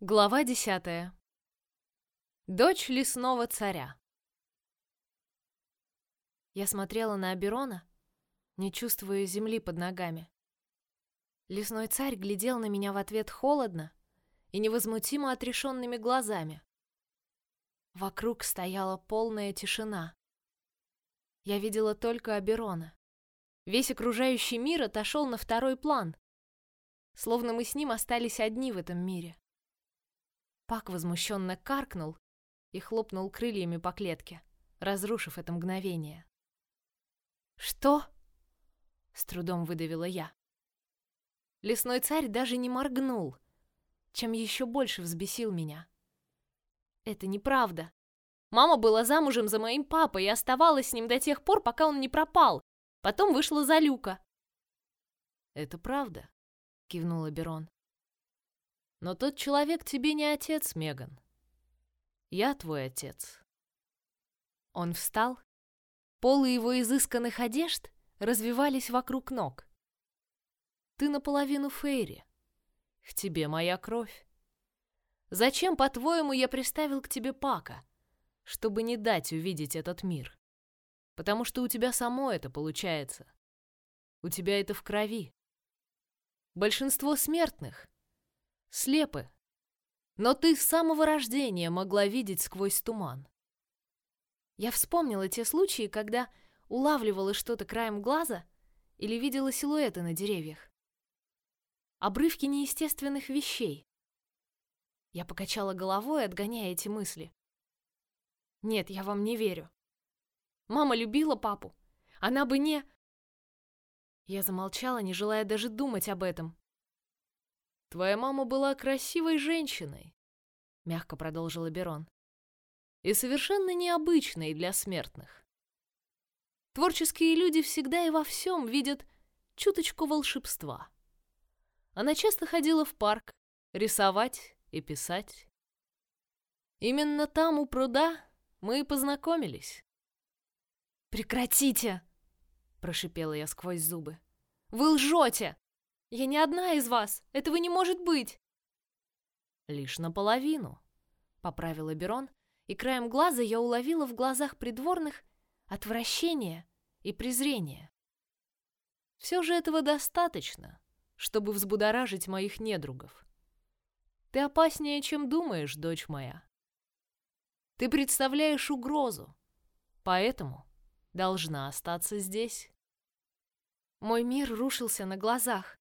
Глава десятая. Дочь лесного царя. Я смотрела на Аберона, не чувствуя земли под ногами. Лесной царь глядел на меня в ответ холодно и невозмутимо отрешенными глазами. Вокруг стояла полная тишина. Я видела только Аберона. Весь окружающий мир отошел на второй план, словно мы с ним остались одни в этом мире. Пак возмущенно каркнул и хлопнул крыльями по клетке, разрушив это мгновение. «Что?» — с трудом выдавила я. Лесной царь даже не моргнул, чем еще больше взбесил меня. Это неправда. Мама была замужем за моим папой и оставалась с ним до тех пор, пока он не пропал. Потом вышла за Люка. «Это правда», — кивнула Берон. Но тот человек тебе не отец, Меган. Я твой отец. Он встал. Полы его изысканных одежд развивались вокруг ног. Ты наполовину Фейри. В тебе моя кровь. Зачем, по-твоему, я приставил к тебе Пака? Чтобы не дать увидеть этот мир. Потому что у тебя само это получается. У тебя это в крови. Большинство смертных слепы. Но ты с самого рождения могла видеть сквозь туман. Я вспомнила те случаи, когда улавливала что-то краем глаза или видела силуэты на деревьях. Обрывки неестественных вещей. Я покачала головой, отгоняя эти мысли. Нет, я вам не верю. Мама любила папу. Она бы не... Я замолчала, не желая даже думать об этом. Твоя мама была красивой женщиной, мягко продолжила Берон, и совершенно необычной для смертных. Творческие люди всегда и во всем видят чуточку волшебства. Она часто ходила в парк рисовать и писать. Именно там у пруда мы и познакомились. Прекратите, прошипела я сквозь зубы. Вы лжете! Я не одна из вас. Этого не может быть. Лишь наполовину, поправила Берон, и краем глаза я уловила в глазах придворных отвращение и презрение. Все же этого достаточно, чтобы взбудоражить моих недругов. Ты опаснее, чем думаешь, дочь моя. Ты представляешь угрозу, поэтому должна остаться здесь. Мой мир рушился на глазах.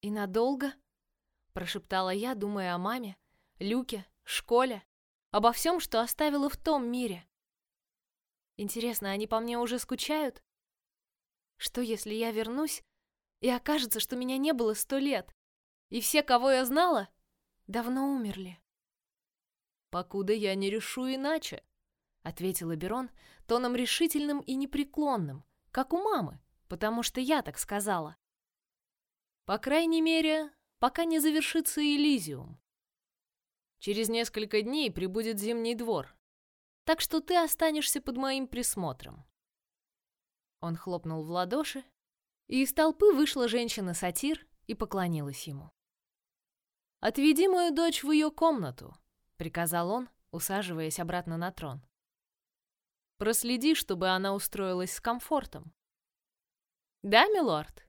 «И надолго?» — прошептала я, думая о маме, Люке, школе, обо всем, что оставила в том мире. Интересно, они по мне уже скучают? Что, если я вернусь, и окажется, что меня не было сто лет, и все, кого я знала, давно умерли? «Покуда я не решу иначе», — ответила Берон тоном решительным и непреклонным, как у мамы, потому что я так сказала. По крайней мере, пока не завершится Элизиум. Через несколько дней прибудет Зимний двор, так что ты останешься под моим присмотром. Он хлопнул в ладоши, и из толпы вышла женщина-сатир и поклонилась ему. «Отведи мою дочь в ее комнату», — приказал он, усаживаясь обратно на трон. «Проследи, чтобы она устроилась с комфортом». «Да, милорд»,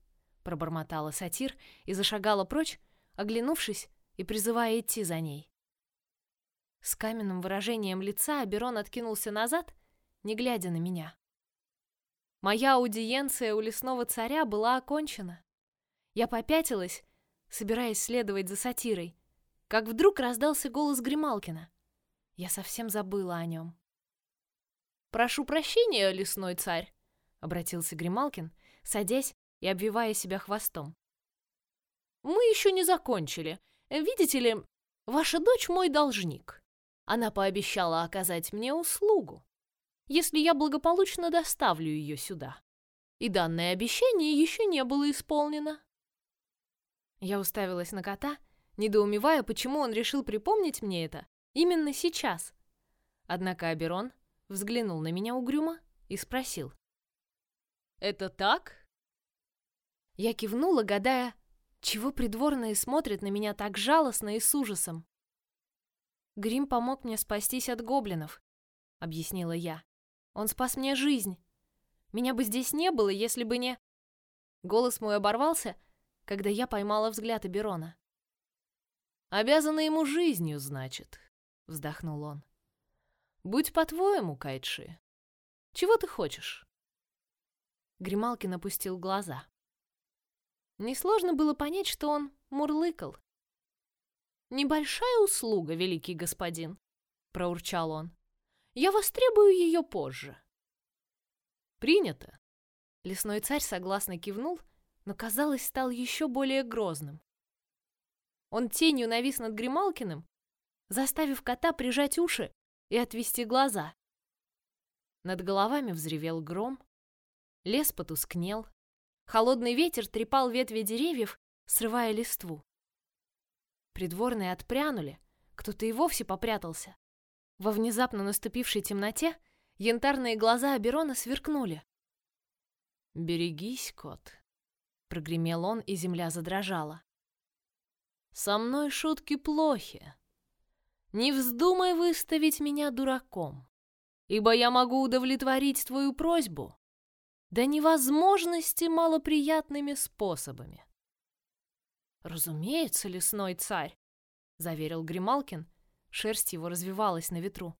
пробормотала сатир и зашагала прочь, оглянувшись и призывая идти за ней. С каменным выражением лица Аберон откинулся назад, не глядя на меня. Моя аудиенция у лесного царя была окончена. Я попятилась, собираясь следовать за сатирой, как вдруг раздался голос Грималкина. Я совсем забыла о нем. «Прошу прощения, лесной царь», — обратился Грималкин, садясь и обвивая себя хвостом. «Мы еще не закончили. Видите ли, ваша дочь мой должник. Она пообещала оказать мне услугу, если я благополучно доставлю ее сюда. И данное обещание еще не было исполнено». Я уставилась на кота, недоумевая, почему он решил припомнить мне это именно сейчас. Однако Аберон взглянул на меня угрюмо и спросил. «Это так?» Я кивнула, гадая, Чего придворные смотрят на меня так жалостно и с ужасом? Грим помог мне спастись от гоблинов, объяснила я. Он спас мне жизнь. Меня бы здесь не было, если бы не... Голос мой оборвался, когда я поймала взгляд Аберона. «Обязана ему жизнью, значит», — вздохнул он. «Будь по-твоему, Кайтши. Чего ты хочешь?» Грималкин опустил глаза. Несложно было понять, что он мурлыкал. «Небольшая услуга, великий господин», — проурчал он. «Я востребую ее позже». «Принято». Лесной царь согласно кивнул, но, казалось, стал еще более грозным. Он тенью навис над Грималкиным, заставив кота прижать уши и отвести глаза. Над головами взревел гром, лес потускнел, холодный ветер трепал ветви деревьев, срывая листву. Придворные отпрянули, кто-то и вовсе попрятался. Во внезапно наступившей темноте янтарные глаза Аберона сверкнули. «Берегись, кот», — прогремел он, и земля задрожала. «Со мной шутки плохи. Не вздумай выставить меня дураком, ибо я могу удовлетворить твою просьбу до невозможности малоприятными способами». «Разумеется, лесной царь», — заверил Грималкин, шерсть его развивалась на ветру.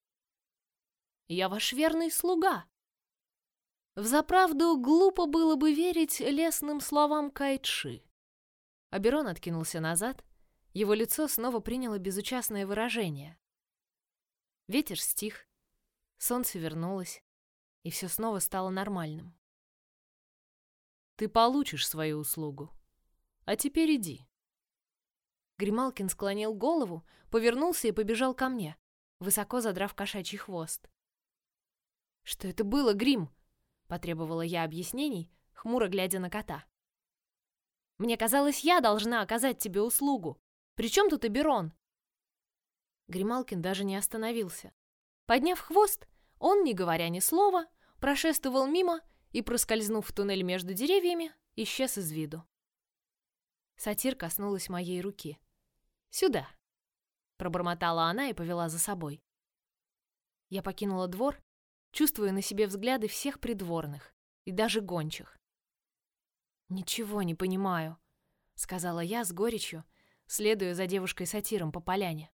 «Я ваш верный слуга». Взаправду глупо было бы верить лесным словам Кайтши. Аберон откинулся назад, его лицо снова приняло безучастное выражение. Ветер стих, солнце вернулось, и все снова стало нормальным. «Ты получишь свою услугу. А теперь иди». Грималкин склонил голову, повернулся и побежал ко мне, высоко задрав кошачий хвост. «Что это было, Грим?» — потребовала я объяснений, хмуро глядя на кота. «Мне казалось, я должна оказать тебе услугу. При чем тут Эберон?» Грималкин даже не остановился. Подняв хвост, он, не говоря ни слова, прошествовал мимо и, проскользнув в туннель между деревьями, исчез из виду. Сатир коснулась моей руки. «Сюда!» Пробормотала она и повела за собой. Я покинула двор, чувствуя на себе взгляды всех придворных и даже гончих. «Ничего не понимаю», — сказала я с горечью, следуя за девушкой-сатиром по поляне.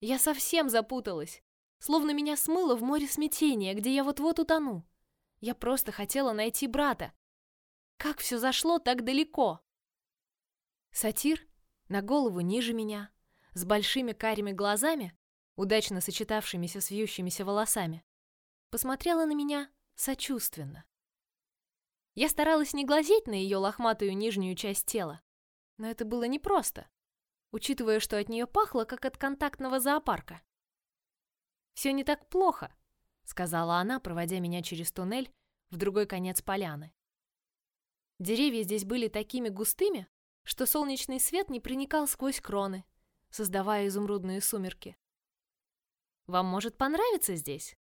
Я совсем запуталась, словно меня смыло в море смятения, где я вот-вот утону. Я просто хотела найти брата. Как все зашло так далеко? Сатир на голову ниже меня, с большими карими глазами, удачно сочетавшимися с вьющимися волосами, посмотрела на меня сочувственно. Я старалась не глазеть на ее лохматую нижнюю часть тела, но это было непросто, учитывая, что от нее пахло, как от контактного зоопарка. «Все не так плохо», — сказала она, проводя меня через туннель в другой конец поляны. Деревья здесь были такими густыми, что солнечный свет не проникал сквозь кроны, создавая изумрудные сумерки. Вам может понравиться здесь.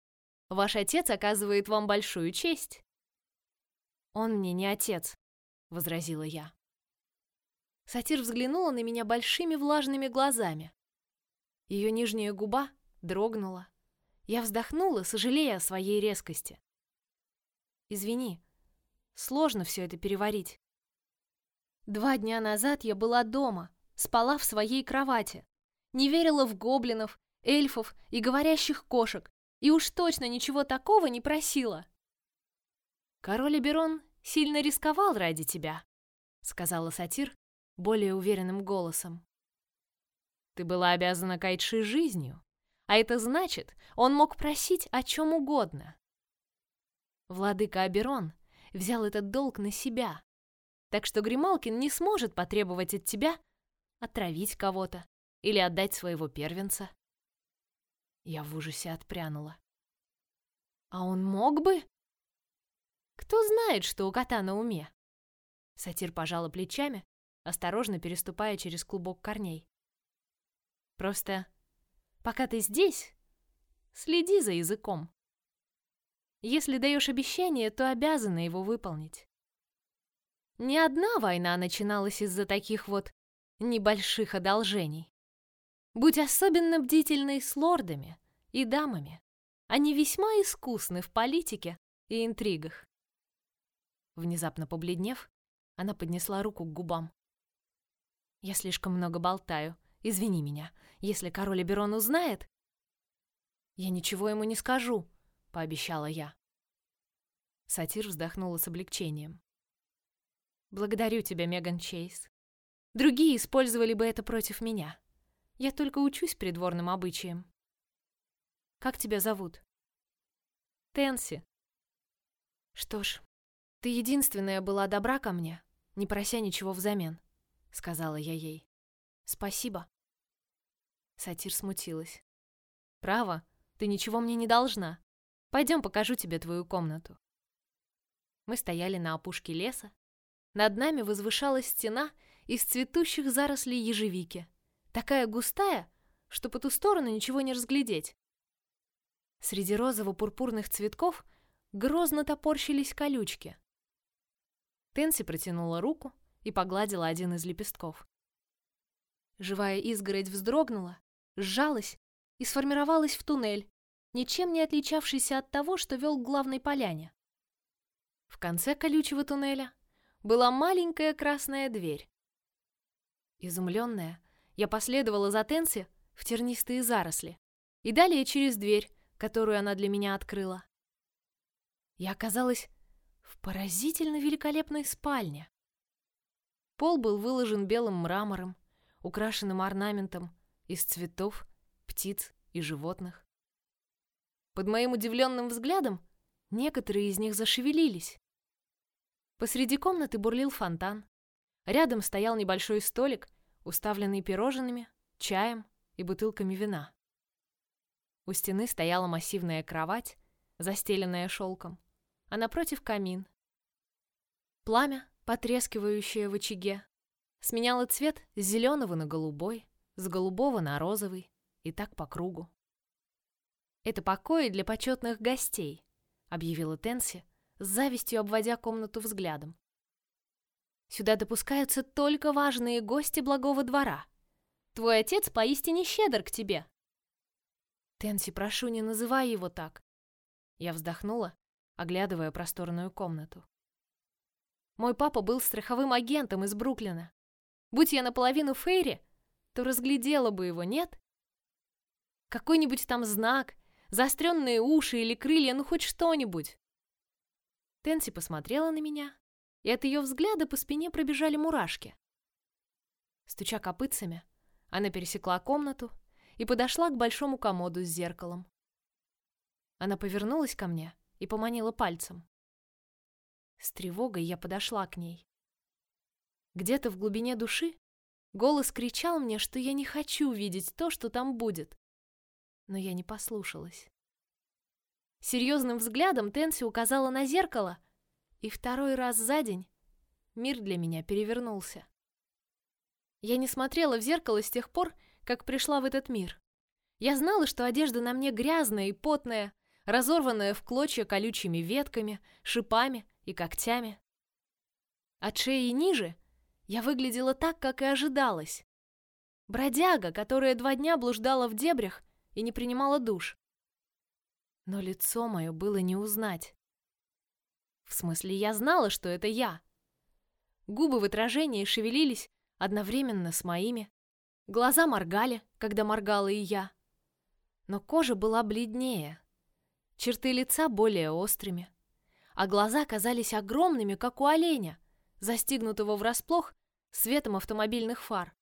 Ваш отец оказывает вам большую честь. Он мне не отец, возразила я. Сатир взглянула на меня большими влажными глазами. Ее нижняя губа дрогнула. Я вздохнула, сожалея о своей резкости. Извини, сложно все это переварить. Два дня назад я была дома, спала в своей кровати, не верила в гоблинов, эльфов и говорящих кошек, и уж точно ничего такого не просила. Король Эберон сильно рисковал ради тебя, сказала сатир более уверенным голосом. Ты была обязана Кайтши жизнью, а это значит, он мог просить о чем угодно. Владыка Аберон взял этот долг на себя, так что Грималкин не сможет потребовать от тебя отравить кого-то или отдать своего первенца. Я в ужасе отпрянула. А он мог бы? Кто знает, что у кота на уме? Сатир пожала плечами, осторожно переступая через клубок корней. Просто пока ты здесь, следи за языком. Если даешь обещание, то обязана его выполнить. Не одна война начиналась из-за таких вот небольших одолжений. Будь особенно бдительной с лордами и дамами. Они весьма искусны в политике и интригах. Внезапно побледнев, она поднесла руку к губам. Я слишком много болтаю. Извини меня. Если король Эберон узнает... Я ничего ему не скажу, пообещала я. Сатир вздохнула с облегчением. Благодарю тебя, Меган Чейз. Другие использовали бы это против меня. Я только учусь придворным обычаям. Как тебя зовут? Тенси. Что ж, ты единственная была добра ко мне, не прося ничего взамен, сказала я ей. Спасибо. Сатир смутилась. Право, ты ничего мне не должна. Пойдем, покажу тебе твою комнату. Мы стояли на опушке леса. Над нами возвышалась стена из цветущих зарослей ежевики, такая густая, что по ту сторону ничего не разглядеть. Среди розово-пурпурных цветков грозно топорщились колючки. Тенси протянула руку и погладила один из лепестков. Живая изгородь вздрогнула, сжалась и сформировалась в туннель, ничем не отличавшийся от того, что вел к главной поляне. В конце колючего туннеля была маленькая красная дверь. Изумленная, я последовала за Тенси в тернистые заросли и далее через дверь, которую она для меня открыла. Я оказалась в поразительно великолепной спальне. Пол был выложен белым мрамором, украшенным орнаментом из цветов, птиц и животных. Под моим удивленным взглядом некоторые из них зашевелились. Посреди комнаты бурлил фонтан. Рядом стоял небольшой столик, уставленный пирожными, чаем и бутылками вина. У стены стояла массивная кровать, застеленная шелком, а напротив камин. Пламя, потрескивающее в очаге, сменяло цвет зеленого на голубой, с голубого на розовый и так по кругу. «Это покои для почетных гостей», — объявила Тенси, с завистью обводя комнату взглядом. «Сюда допускаются только важные гости благого двора. Твой отец поистине щедр к тебе». «Тенси, прошу, не называй его так!» Я вздохнула, оглядывая просторную комнату. Мой папа был страховым агентом из Бруклина. Будь я наполовину Фейри, то разглядела бы его, нет? Какой-нибудь там знак, заостренные уши или крылья, ну хоть что-нибудь. Тенси посмотрела на меня, и от ее взгляда по спине пробежали мурашки. Стуча копытцами, она пересекла комнату и подошла к большому комоду с зеркалом. Она повернулась ко мне и поманила пальцем. С тревогой я подошла к ней. Где-то в глубине души голос кричал мне, что я не хочу видеть то, что там будет. Но я не послушалась. Серьезным взглядом Тенси указала на зеркало, и второй раз за день мир для меня перевернулся. Я не смотрела в зеркало с тех пор, как пришла в этот мир. Я знала, что одежда на мне грязная и потная, разорванная в клочья колючими ветками, шипами и когтями. От шеи ниже я выглядела так, как и ожидалось. Бродяга, которая два дня блуждала в дебрях и не принимала душ. Но лицо мое было не узнать. В смысле, я знала, что это я. Губы в отражении шевелились одновременно с моими, Глаза моргали, когда моргала и я. Но кожа была бледнее, черты лица более острыми, а глаза казались огромными, как у оленя, застигнутого врасплох светом автомобильных фар.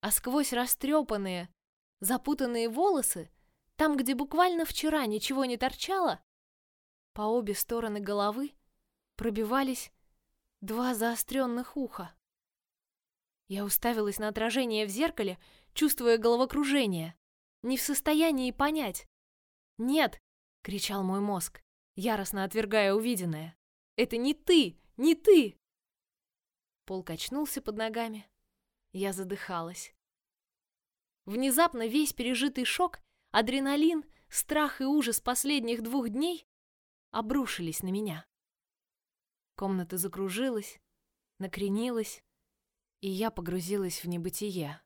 А сквозь растрепанные, запутанные волосы, там, где буквально вчера ничего не торчало, по обе стороны головы пробивались два заостренных уха. Я уставилась на отражение в зеркале, чувствуя головокружение. Не в состоянии понять. «Нет!» — кричал мой мозг, яростно отвергая увиденное. «Это не ты! Не ты!» Пол качнулся под ногами. Я задыхалась. Внезапно весь пережитый шок, адреналин, страх и ужас последних двух дней обрушились на меня. Комната закружилась, накренилась, и я погрузилась в небытие.